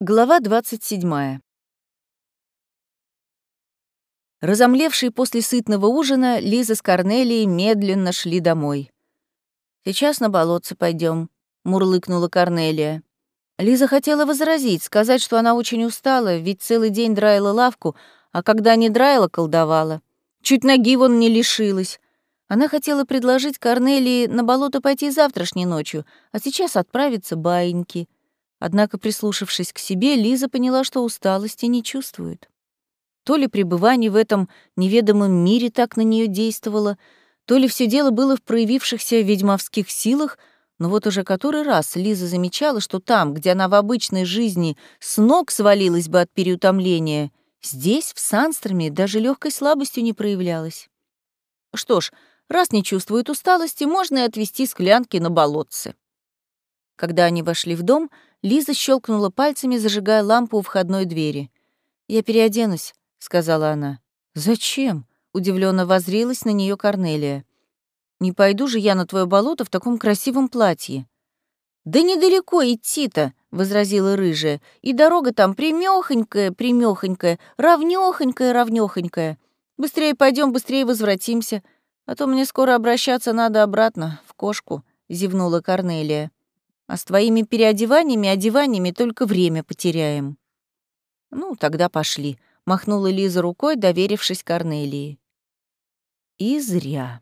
Глава 27. Разомлевшие после сытного ужина, Лиза с Корнелией медленно шли домой. «Сейчас на болотце пойдем, мурлыкнула Корнелия. Лиза хотела возразить, сказать, что она очень устала, ведь целый день драила лавку, а когда не драила, колдовала. Чуть ноги вон не лишилась. Она хотела предложить Корнелии на болото пойти завтрашней ночью, а сейчас отправиться баиньки — Однако, прислушавшись к себе, Лиза поняла, что усталости не чувствует. То ли пребывание в этом неведомом мире так на нее действовало, то ли все дело было в проявившихся ведьмовских силах, но вот уже который раз Лиза замечала, что там, где она в обычной жизни с ног свалилась бы от переутомления, здесь, в Санстраме, даже легкой слабостью не проявлялась. Что ж, раз не чувствует усталости, можно и отвезти склянки на болотце. Когда они вошли в дом — Лиза щелкнула пальцами, зажигая лампу у входной двери. «Я переоденусь», — сказала она. «Зачем?» — удивленно возрилась на нее Корнелия. «Не пойду же я на твое болото в таком красивом платье». «Да недалеко идти-то», — возразила рыжая. «И дорога там примёхонькая, примёхонькая, равнёхонькая, равнёхонькая. Быстрее пойдем, быстрее возвратимся, а то мне скоро обращаться надо обратно, в кошку», — зевнула Корнелия. А с твоими переодеваниями, одеваниями только время потеряем. Ну, тогда пошли, махнула Лиза рукой, доверившись Корнелии. И зря.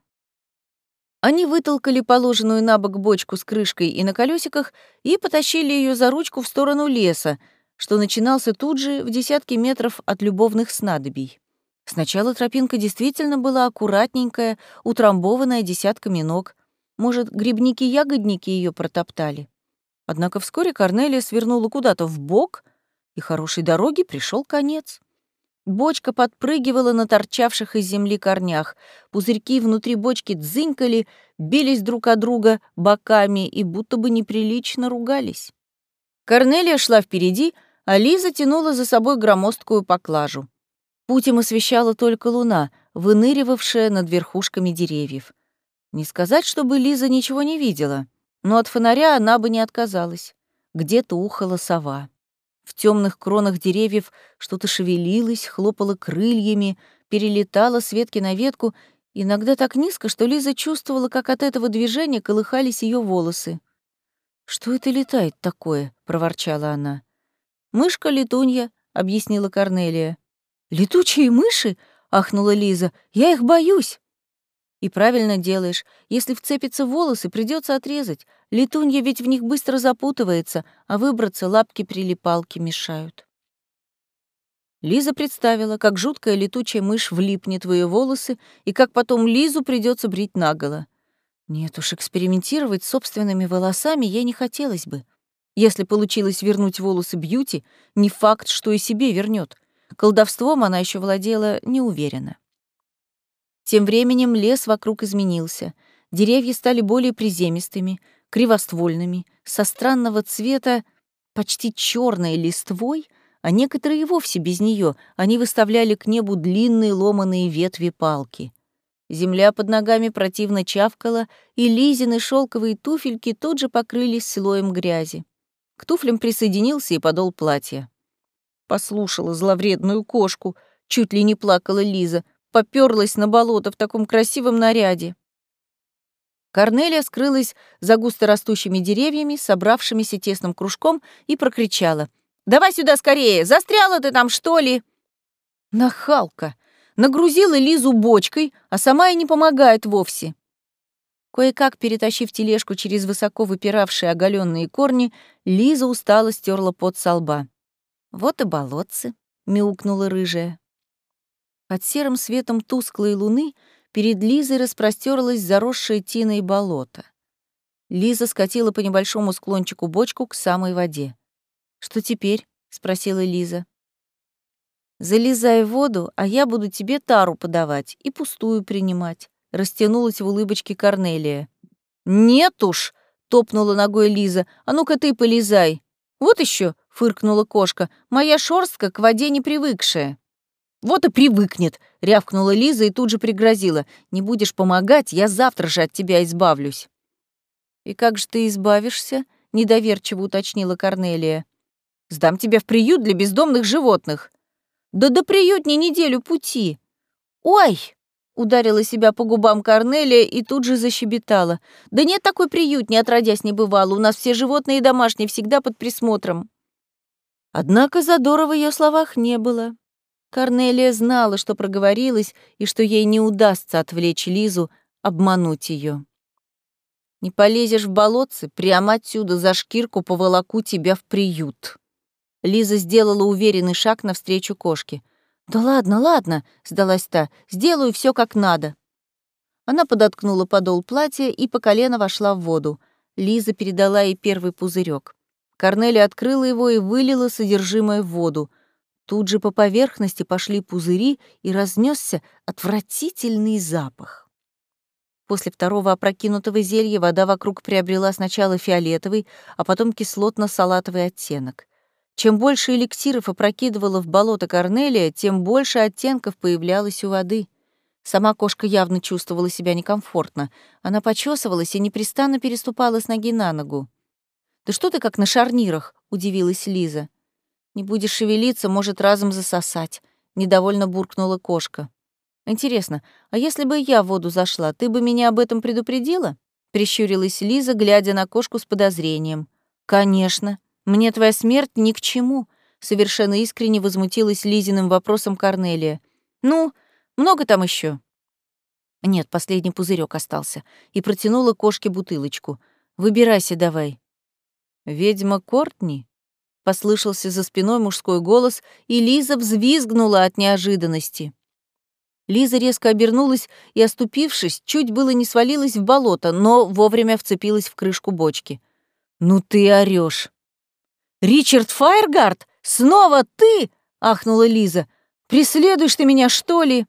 Они вытолкали положенную на бок бочку с крышкой и на колесиках и потащили ее за ручку в сторону леса, что начинался тут же в десятке метров от любовных снадобий. Сначала тропинка действительно была аккуратненькая, утрамбованная десятками ног. Может, грибники-ягодники ее протоптали. Однако вскоре Корнелия свернула куда-то в бок, и хорошей дороге пришел конец. Бочка подпрыгивала на торчавших из земли корнях. Пузырьки внутри бочки дзынькали, бились друг от друга боками и будто бы неприлично ругались. Корнелия шла впереди, а Лиза тянула за собой громоздкую поклажу. Путь освещала только луна, выныривавшая над верхушками деревьев. Не сказать, чтобы Лиза ничего не видела но от фонаря она бы не отказалась. Где-то ухала сова. В темных кронах деревьев что-то шевелилось, хлопало крыльями, перелетало с ветки на ветку, иногда так низко, что Лиза чувствовала, как от этого движения колыхались ее волосы. «Что это летает такое?» — проворчала она. «Мышка-летунья», — объяснила Корнелия. «Летучие мыши?» — ахнула Лиза. «Я их боюсь». И правильно делаешь. Если вцепится в волосы, придется отрезать. Летунья ведь в них быстро запутывается, а выбраться лапки-прилипалки мешают. Лиза представила, как жуткая летучая мышь влипнет в ее волосы и как потом Лизу придется брить наголо. Нет уж, экспериментировать с собственными волосами ей не хотелось бы. Если получилось вернуть волосы Бьюти, не факт, что и себе вернет. Колдовством она еще владела неуверенно. Тем временем лес вокруг изменился. Деревья стали более приземистыми, кривоствольными, со странного цвета, почти черной листвой, а некоторые и вовсе без нее. Они выставляли к небу длинные ломаные ветви палки. Земля под ногами противно чавкала, и Лизины шелковые туфельки тут же покрылись слоем грязи. К туфлям присоединился и подол платья. Послушала зловредную кошку, чуть ли не плакала Лиза — попёрлась на болото в таком красивом наряде. Корнелия скрылась за густо растущими деревьями, собравшимися тесным кружком, и прокричала. «Давай сюда скорее! Застряла ты там, что ли?» Нахалка! Нагрузила Лизу бочкой, а сама и не помогает вовсе. Кое-как перетащив тележку через высоко выпиравшие оголенные корни, Лиза устало стерла пот со лба. «Вот и болотцы», — мяукнула рыжая. Под серым светом тусклой луны перед Лизой распростерлось заросшее тиной болото. Лиза скатила по небольшому склончику бочку к самой воде. «Что теперь?» — спросила Лиза. «Залезай в воду, а я буду тебе тару подавать и пустую принимать», — растянулась в улыбочке Корнелия. «Нет уж!» — топнула ногой Лиза. «А ну-ка ты полезай!» «Вот еще!» — фыркнула кошка. «Моя шорстка к воде не привыкшая». «Вот и привыкнет», — рявкнула Лиза и тут же пригрозила. «Не будешь помогать, я завтра же от тебя избавлюсь». «И как же ты избавишься?» — недоверчиво уточнила Корнелия. Сдам тебя в приют для бездомных животных. Да до приют не неделю пути. Ой! Ударила себя по губам Корнелия и тут же защебетала. «Да нет такой приют, не отродясь не бывало. У нас все животные домашние, всегда под присмотром». Однако задора в ее словах не было. Корнелия знала, что проговорилась, и что ей не удастся отвлечь Лизу, обмануть ее. «Не полезешь в болотце, прямо отсюда за шкирку поволоку тебя в приют». Лиза сделала уверенный шаг навстречу кошке — «Да ладно, ладно», — сдалась та, — «сделаю все как надо». Она подоткнула подол платья и по колено вошла в воду. Лиза передала ей первый пузырек. Корнелия открыла его и вылила содержимое в воду. Тут же по поверхности пошли пузыри и разнесся отвратительный запах. После второго опрокинутого зелья вода вокруг приобрела сначала фиолетовый, а потом кислотно-салатовый оттенок. Чем больше эликсиров опрокидывала в болото Корнелия, тем больше оттенков появлялось у воды. Сама кошка явно чувствовала себя некомфортно. Она почесывалась и непрестанно переступала с ноги на ногу. «Да что ты как на шарнирах?» — удивилась Лиза. «Не будешь шевелиться, может разом засосать», — недовольно буркнула кошка. «Интересно, а если бы я в воду зашла, ты бы меня об этом предупредила?» — прищурилась Лиза, глядя на кошку с подозрением. «Конечно», «Мне твоя смерть ни к чему», — совершенно искренне возмутилась Лизиным вопросом Корнелия. «Ну, много там еще. Нет, последний пузырек остался. И протянула кошке бутылочку. «Выбирайся давай». «Ведьма Кортни?» — послышался за спиной мужской голос, и Лиза взвизгнула от неожиданности. Лиза резко обернулась и, оступившись, чуть было не свалилась в болото, но вовремя вцепилась в крышку бочки. «Ну ты орёшь!» «Ричард Файергард? Снова ты?» — ахнула Лиза. «Преследуешь ты меня, что ли?»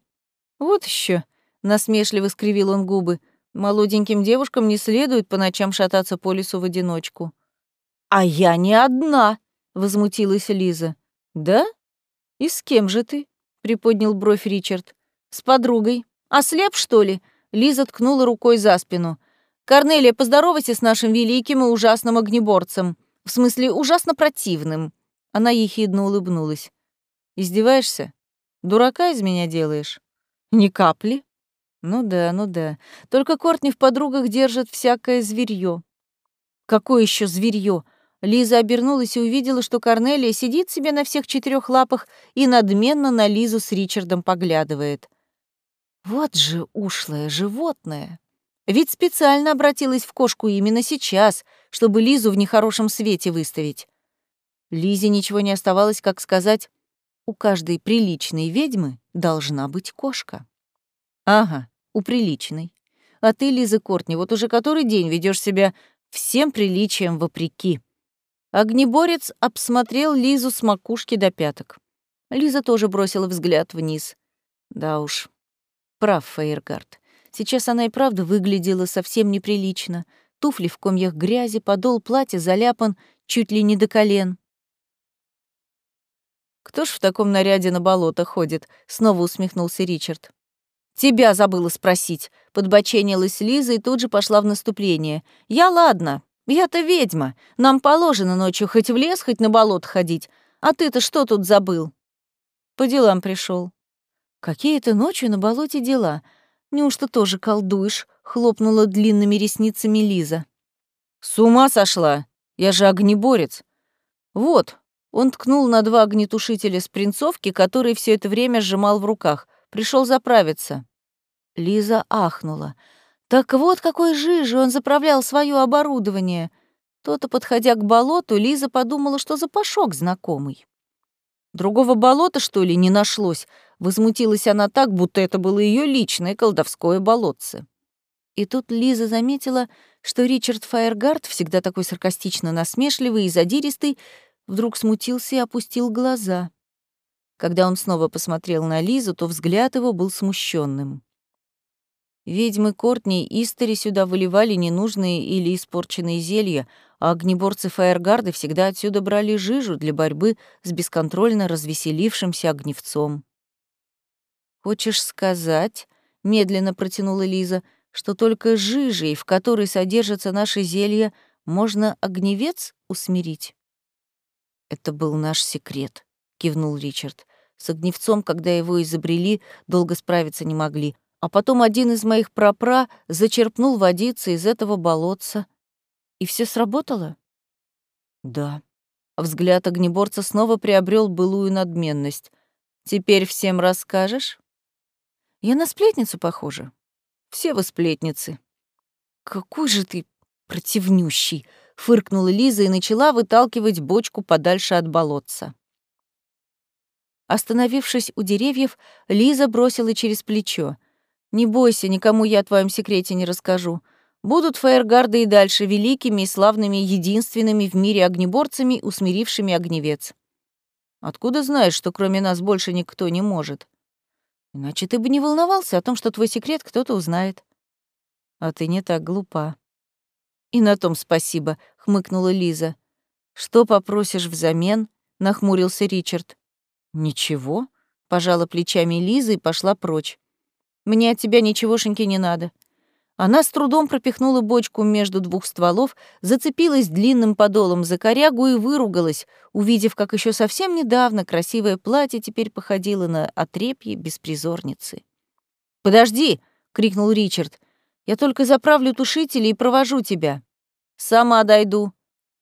«Вот еще, насмешливо скривил он губы. «Молоденьким девушкам не следует по ночам шататься по лесу в одиночку». «А я не одна!» — возмутилась Лиза. «Да? И с кем же ты?» — приподнял бровь Ричард. «С подругой. Ослеп, что ли?» Лиза ткнула рукой за спину. «Корнелия, поздоровайся с нашим великим и ужасным огнеборцем. В смысле, ужасно противным. Она ехидно улыбнулась. Издеваешься? Дурака из меня делаешь? Ни капли. Ну да, ну да. Только Кортни в подругах держит всякое зверье. Какое еще зверье? Лиза обернулась и увидела, что Корнелия сидит себе на всех четырех лапах и надменно на Лизу с Ричардом поглядывает. Вот же ушлое животное. Ведь специально обратилась в кошку именно сейчас, чтобы Лизу в нехорошем свете выставить. Лизе ничего не оставалось, как сказать, у каждой приличной ведьмы должна быть кошка. Ага, у приличной. А ты, Лиза Кортни, вот уже который день ведешь себя всем приличием вопреки. Огнеборец обсмотрел Лизу с макушки до пяток. Лиза тоже бросила взгляд вниз. Да уж, прав Фейергард. Сейчас она и правда выглядела совсем неприлично. Туфли в комьях грязи, подол платья заляпан чуть ли не до колен. «Кто ж в таком наряде на болото ходит?» — снова усмехнулся Ричард. «Тебя забыла спросить», — подбоченилась Лиза и тут же пошла в наступление. «Я ладно, я-то ведьма. Нам положено ночью хоть в лес, хоть на болото ходить. А ты-то что тут забыл?» «По делам пришел. «Какие то ночью на болоте дела?» Неужто тоже колдуешь?» — хлопнула длинными ресницами Лиза. «С ума сошла! Я же огнеборец!» «Вот!» — он ткнул на два огнетушителя спринцовки, которые все это время сжимал в руках. Пришел заправиться. Лиза ахнула. «Так вот какой жижи он заправлял свое оборудование!» То-то, подходя к болоту, Лиза подумала, что запашок знакомый. Другого болота, что ли, не нашлось? Возмутилась она так, будто это было ее личное колдовское болотце. И тут Лиза заметила, что Ричард Фаергард, всегда такой саркастично насмешливый и задиристый, вдруг смутился и опустил глаза. Когда он снова посмотрел на Лизу, то взгляд его был смущенным. Ведьмы Кортни и Истори сюда выливали ненужные или испорченные зелья, а огнеборцы Фаергарда всегда отсюда брали жижу для борьбы с бесконтрольно развеселившимся огневцом. «Хочешь сказать?» — медленно протянула Лиза, что только жижей, в которой содержатся наши зелья, можно огневец усмирить. Это был наш секрет, кивнул Ричард. С огневцом, когда его изобрели, долго справиться не могли. А потом один из моих прапра зачерпнул водицы из этого болотца. И все сработало? Да. Взгляд огнеборца снова приобрел былую надменность. Теперь всем расскажешь? Я на сплетницу похожа. Все вы сплетницы. Какой же ты противнющий, фыркнула Лиза и начала выталкивать бочку подальше от болотца. Остановившись у деревьев, Лиза бросила через плечо. «Не бойся, никому я о твоем секрете не расскажу. Будут фаергарды и дальше великими и славными, единственными в мире огнеборцами, усмирившими огневец. Откуда знаешь, что кроме нас больше никто не может? Иначе ты бы не волновался о том, что твой секрет кто-то узнает. А ты не так глупа. И на том спасибо, хмыкнула Лиза. Что попросишь взамен? нахмурился Ричард. Ничего, пожала плечами Лиза и пошла прочь. Мне от тебя ничегошеньки не надо. Она с трудом пропихнула бочку между двух стволов, зацепилась длинным подолом за корягу и выругалась, увидев, как еще совсем недавно красивое платье теперь походило на отрепье беспризорницы. «Подожди!» — крикнул Ричард. «Я только заправлю тушители и провожу тебя». «Сама дойду».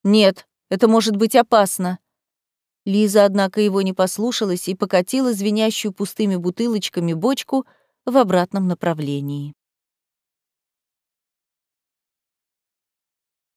«Нет, это может быть опасно». Лиза, однако, его не послушалась и покатила звенящую пустыми бутылочками бочку в обратном направлении.